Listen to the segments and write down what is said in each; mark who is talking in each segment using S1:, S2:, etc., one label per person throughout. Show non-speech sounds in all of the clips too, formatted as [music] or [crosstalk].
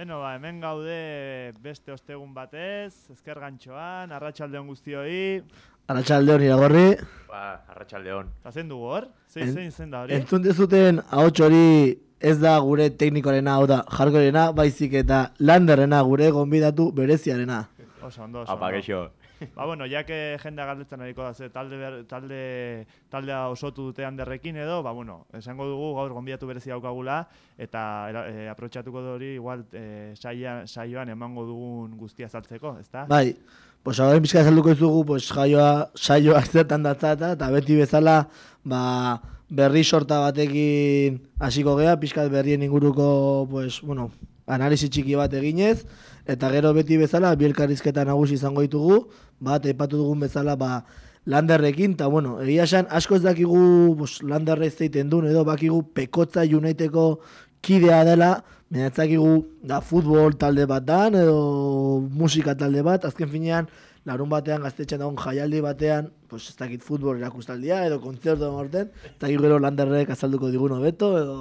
S1: Beno, ba, hemen gaude beste ostegun batez, ezker gantxoan, arratsaldeon guztioi.
S2: Arratxaldeon iragorri.
S3: Ba, arratsaldeon.
S1: Eta zen dugu hor? Zein,
S2: En-
S1: zein zen da hori?
S2: Entzun dezuten ahots hori ez da gure teknikorena, hau da, jarkorena, baizik eta landerrena, gure gonbidatu bereziarena.
S1: Oso ondo, oso
S3: Apa,
S1: ondo. Ba, bueno, que jendea galdetzen ariko da, ze talde, talde, taldea osotu dute handerrekin edo, ba, bueno, esango dugu gaur gonbidatu berezi daukagula, eta era, e, aprotxatuko du hori igual e, saia, saioan emango dugun guztia saltzeko, ezta?
S2: Bai, pues hau pixka salduko izugu, pues jaioa, saioa [laughs] zertan datzata, eta beti bezala, ba, berri sorta batekin hasiko gea, pixkat berrien inguruko, pues, bueno, analisi txiki bat eginez, eta gero beti bezala, bi elkarrizketa nagusi izango ditugu, bat, aipatu dugun bezala, ba, landerrekin, eta bueno, egia esan, asko ez dakigu, pues, landerre ez zeiten duen, edo bakigu pekotza Uniteko kidea dela, dakigu da futbol talde bat dan, edo musika talde bat, azken finean, larun batean gaztetxean dagoen jaialdi batean, pues ez dakit futbol erakustaldia, edo kontzertu orten, eta gero landerrek azalduko digun hobeto, edo...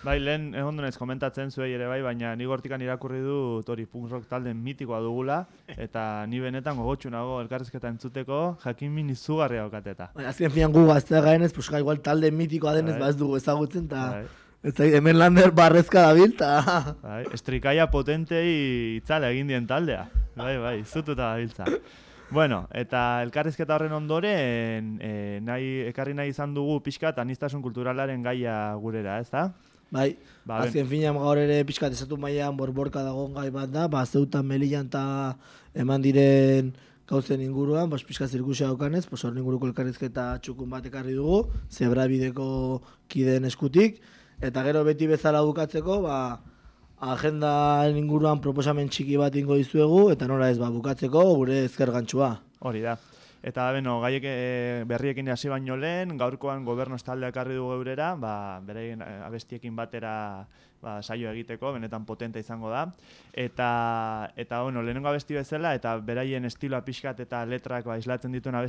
S1: Bai, lehen egon naiz komentatzen zuei ere bai, baina ni gortikan irakurri du hori punk rock talde mitikoa dugula, eta ni benetan gogotsu nago elkarrizketa entzuteko, jakin min izugarria daukateta.
S2: Bai, azken finean gu gaztea garenez, pues ga, igual talde mitikoa denez,
S1: Bai.
S2: ba ez dugu ezagutzen, eta
S1: Bai,
S2: ez dakit, hemen lander barrezka dabil, eta...
S1: bai, estrikaia potentei itzala egin dien taldea. Bai, bai, zututa dabiltza. Bueno, eta elkarrizketa horren ondoren, e, nahi, ekarri nahi izan dugu pixka eta kulturalaren gaia gurera, ez da?
S2: Bai,
S1: Ba,
S2: azken finean gaur ere pixkat esatu mailan borborka dagoen gai bat da, ba zeutan melian eta eman diren gauzen inguruan, bas pixka zirkusia daukanez, pues horren inguruko elkarrizketa txukun bat ekarri dugu, zebra bideko kideen eskutik, eta gero beti bezala bukatzeko, ba, agenda inguruan proposamen txiki bat ingo dizuegu, eta nola ez, ba, bukatzeko gure ezker gantzua.
S1: Hori da. Eta beno, gaiek e, berriekin hasi baino lehen, gaurkoan gobernoz taldea ekarri dugu eurera, ba, beraien eh, abestiekin batera ba, saio egiteko, benetan potente izango da. Eta, eta bueno, lehenengo abesti bezala, eta beraien estiloa pixkat eta letrak ba, islatzen dituen abesti